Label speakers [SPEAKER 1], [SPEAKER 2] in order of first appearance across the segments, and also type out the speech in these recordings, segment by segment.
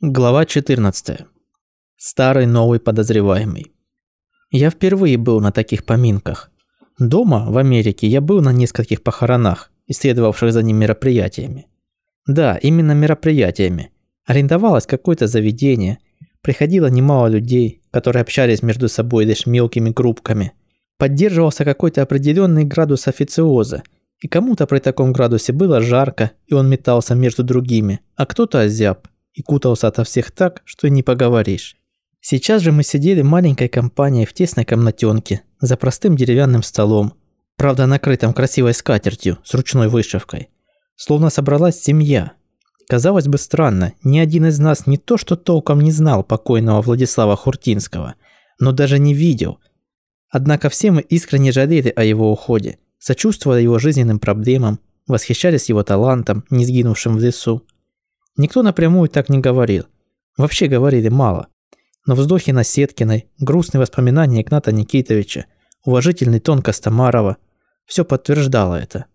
[SPEAKER 1] Глава 14. Старый новый подозреваемый. Я впервые был на таких поминках. Дома, в Америке, я был на нескольких похоронах, исследовавших за ним мероприятиями. Да, именно мероприятиями. Арендовалось какое-то заведение, приходило немало людей, которые общались между собой лишь мелкими группками. Поддерживался какой-то определенный градус официоза, и кому-то при таком градусе было жарко, и он метался между другими, а кто-то озяб и кутался ото всех так, что и не поговоришь. Сейчас же мы сидели маленькой компанией в тесной комнатенке, за простым деревянным столом, правда накрытым красивой скатертью с ручной вышивкой. Словно собралась семья. Казалось бы странно, ни один из нас не то что толком не знал покойного Владислава Хуртинского, но даже не видел. Однако все мы искренне жалели о его уходе, сочувствовали его жизненным проблемам, восхищались его талантом, не сгинувшим в лесу. Никто напрямую так не говорил. Вообще говорили мало. Но вздохи Насеткиной, грустные воспоминания Игната Никитовича, уважительный тон Костомарова – все подтверждало это.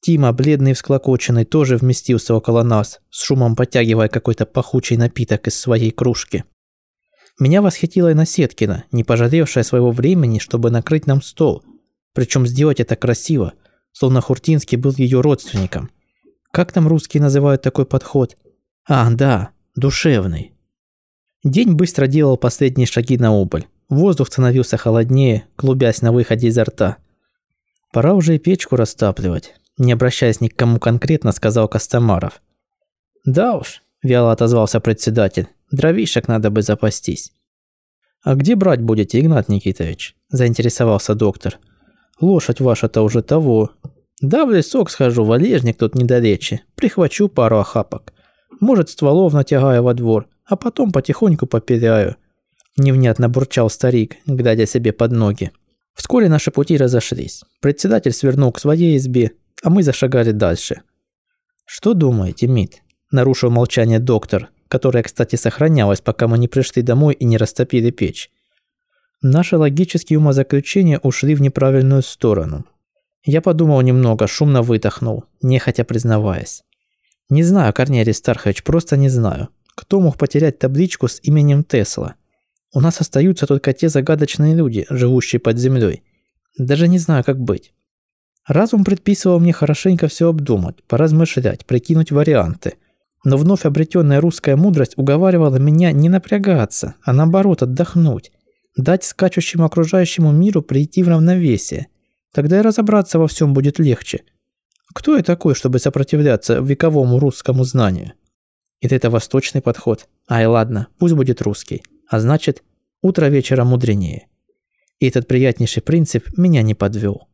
[SPEAKER 1] Тима, бледный и всклокоченный, тоже вместился около нас, с шумом подтягивая какой-то пахучий напиток из своей кружки. Меня восхитила и Насеткина, не пожалевшая своего времени, чтобы накрыть нам стол. Причем сделать это красиво, словно Хуртинский был ее родственником. Как там русские называют такой подход? А, да, душевный. День быстро делал последние шаги на убыль. Воздух становился холоднее, клубясь на выходе изо рта. Пора уже и печку растапливать. Не обращаясь ни к кому конкретно, сказал Костомаров. «Да уж», – вяло отозвался председатель, – «дровишек надо бы запастись». «А где брать будете, Игнат Никитович?» – заинтересовался доктор. «Лошадь ваша-то уже того». «Да в лесок схожу, валежник тут недалече, прихвачу пару охапок. Может, стволов натягаю во двор, а потом потихоньку попиляю. Невнятно бурчал старик, глядя себе под ноги. Вскоре наши пути разошлись. Председатель свернул к своей избе, а мы зашагали дальше. «Что думаете, Мит?» – нарушил молчание доктор, которое, кстати, сохранялось, пока мы не пришли домой и не растопили печь. Наши логические умозаключения ушли в неправильную сторону. Я подумал немного, шумно выдохнул, нехотя признаваясь. Не знаю, Корнелий Стархович, просто не знаю. Кто мог потерять табличку с именем Тесла? У нас остаются только те загадочные люди, живущие под землей. Даже не знаю, как быть. Разум предписывал мне хорошенько все обдумать, поразмышлять, прикинуть варианты. Но вновь обретенная русская мудрость уговаривала меня не напрягаться, а наоборот отдохнуть. Дать скачущему окружающему миру прийти в равновесие. Тогда и разобраться во всем будет легче. Кто я такой, чтобы сопротивляться вековому русскому знанию? И это восточный подход. Ай, ладно, пусть будет русский. А значит, утро вечера мудренее. И этот приятнейший принцип меня не подвел.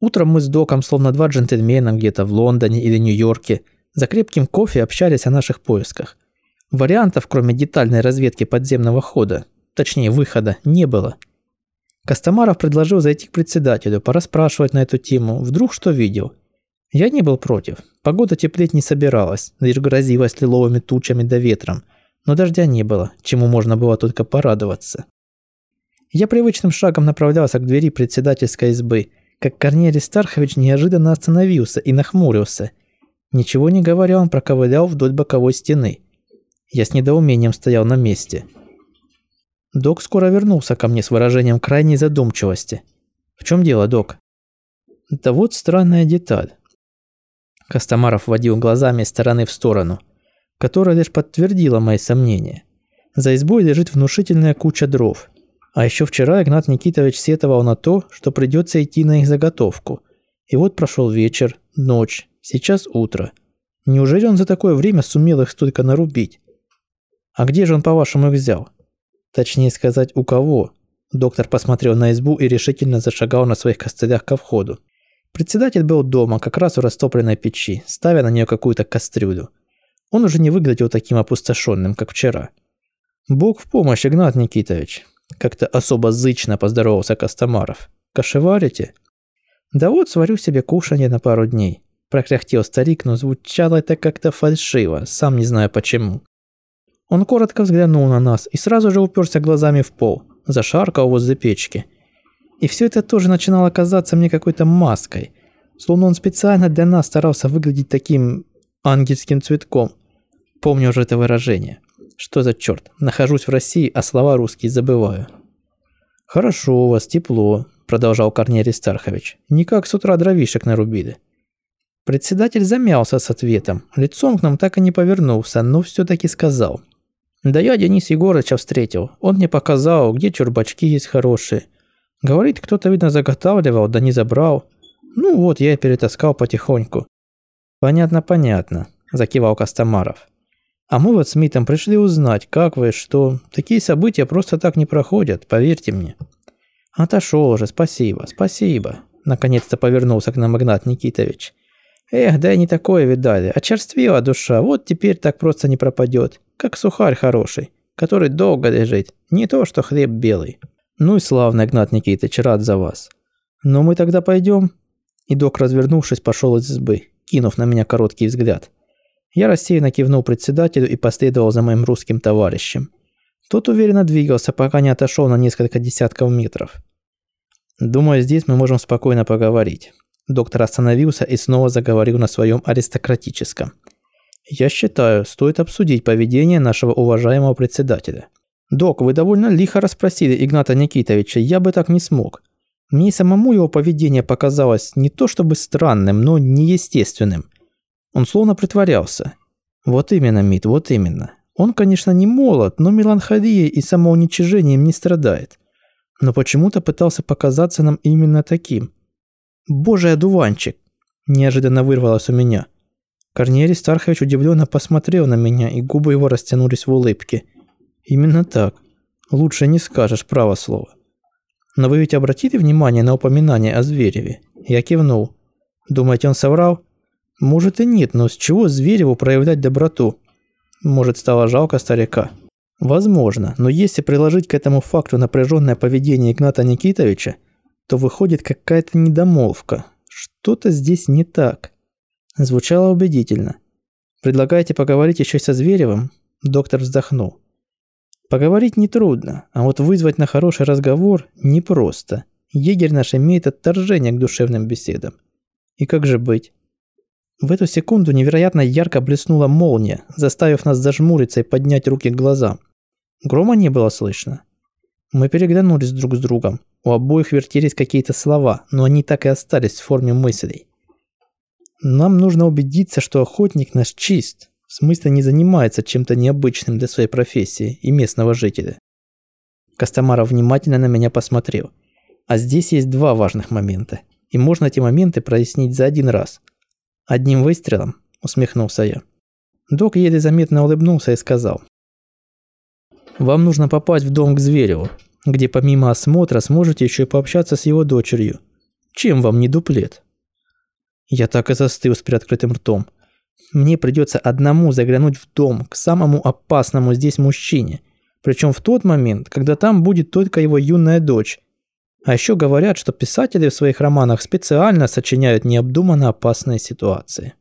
[SPEAKER 1] Утром мы с Доком, словно два джентльмена где-то в Лондоне или Нью-Йорке, за крепким кофе общались о наших поисках. Вариантов, кроме детальной разведки подземного хода, точнее выхода, не было. Костомаров предложил зайти к председателю, пораспрашивать на эту тему, вдруг что видел – я не был против. Погода теплеть не собиралась, лишь грозилась лиловыми тучами да ветром, но дождя не было, чему можно было только порадоваться. Я привычным шагом направлялся к двери председательской избы, как Корнелий Стархович неожиданно остановился и нахмурился. Ничего не говоря, он проковылял вдоль боковой стены. Я с недоумением стоял на месте. Док скоро вернулся ко мне с выражением крайней задумчивости. «В чем дело, док?» «Да вот странная деталь. Костомаров водил глазами из стороны в сторону, которая лишь подтвердила мои сомнения. За избой лежит внушительная куча дров. А еще вчера Игнат Никитович сетовал на то, что придется идти на их заготовку. И вот прошел вечер, ночь, сейчас утро. Неужели он за такое время сумел их столько нарубить? А где же он, по-вашему, их взял? Точнее сказать, у кого? Доктор посмотрел на избу и решительно зашагал на своих костылях ко входу. Председатель был дома, как раз у растопленной печи, ставя на нее какую-то кастрюлю. Он уже не выглядел таким опустошенным, как вчера. «Бог в помощь, Игнат Никитович!» Как-то особо зычно поздоровался Костомаров. «Кашеварите?» «Да вот, сварю себе кушанье на пару дней», прокряхтел старик, но звучало это как-то фальшиво, сам не знаю почему. Он коротко взглянул на нас и сразу же уперся глазами в пол, зашаркал возле печки – и все это тоже начинало казаться мне какой-то маской, словно он специально для нас старался выглядеть таким ангельским цветком. Помню уже это выражение. Что за черт? Нахожусь в России, а слова русские забываю. Хорошо у вас, тепло, продолжал Корнелий Стархович. Никак с утра дровишек нарубили. Председатель замялся с ответом. Лицом к нам так и не повернулся, но все-таки сказал. Да я Денис Егорыча встретил. Он мне показал, где чурбачки есть хорошие. Говорит, кто-то, видно, заготавливал, да не забрал. Ну вот, я и перетаскал потихоньку. Понятно, понятно, закивал Костомаров. А мы вот с Митом пришли узнать, как вы, что. Такие события просто так не проходят, поверьте мне. Отошел уже, спасибо, спасибо. Наконец-то повернулся к нам Игнат Никитович. Эх, да и не такое видали. Очерствела душа, вот теперь так просто не пропадет. Как сухарь хороший, который долго лежит. Не то, что хлеб белый. Ну и славно, Игнат Никитович, рад за вас. Но мы тогда пойдем. И док, развернувшись, пошел из избы, кинув на меня короткий взгляд. Я рассеянно кивнул председателю и последовал за моим русским товарищем. Тот уверенно двигался, пока не отошел на несколько десятков метров. Думаю, здесь мы можем спокойно поговорить. Доктор остановился и снова заговорил на своем аристократическом. Я считаю, стоит обсудить поведение нашего уважаемого председателя. Док, вы довольно лихо расспросили Игната Никитовича, я бы так не смог. Мне самому его поведение показалось не то чтобы странным, но неестественным. Он словно притворялся. Вот именно, Мит, вот именно. Он, конечно, не молод, но меланхолией и самоуничижением не страдает. Но почему-то пытался показаться нам именно таким. «Божий одуванчик!» – неожиданно вырвалось у меня. Корнелий Стархович удивленно посмотрел на меня, и губы его растянулись в улыбке. «Именно так. Лучше не скажешь право слово». «Но вы ведь обратили внимание на упоминание о Звереве?» Я кивнул. «Думаете, он соврал?» Может и нет, но с чего Звереву проявлять доброту? Может, стало жалко старика? Возможно, но если приложить к этому факту напряженное поведение Игната Никитовича, то выходит какая-то недомолвка. Что-то здесь не так. Звучало убедительно. «Предлагаете поговорить еще со Зверевым?» Доктор вздохнул. «Поговорить нетрудно, а вот вызвать на хороший разговор непросто. Егерь наш имеет отторжение к душевным беседам. И как же быть? В эту секунду невероятно ярко блеснула молния, заставив нас зажмуриться и поднять руки к глазам. Грома не было слышно. Мы переглянулись друг с другом. У обоих вертелись какие-то слова, но они так и остались в форме мыслей. Нам нужно убедиться, что охотник наш чист, в смысле не занимается чем-то необычным для своей профессии и местного жителя. Костомаров внимательно на меня посмотрел. А здесь есть два важных момента, и можно эти моменты прояснить за один раз – «Одним выстрелом?» – усмехнулся я. Док еле заметно улыбнулся и сказал. «Вам нужно попасть в дом к Звереву, где помимо осмотра сможете еще и пообщаться с его дочерью. Чем вам не дуплет?» Я так и застыл с приоткрытым ртом. Мне придется одному заглянуть в дом к самому опасному здесь мужчине, причем в тот момент, когда там будет только его юная дочь, а еще говорят, что писатели в своих романах специально сочиняют необдуманно опасные ситуации.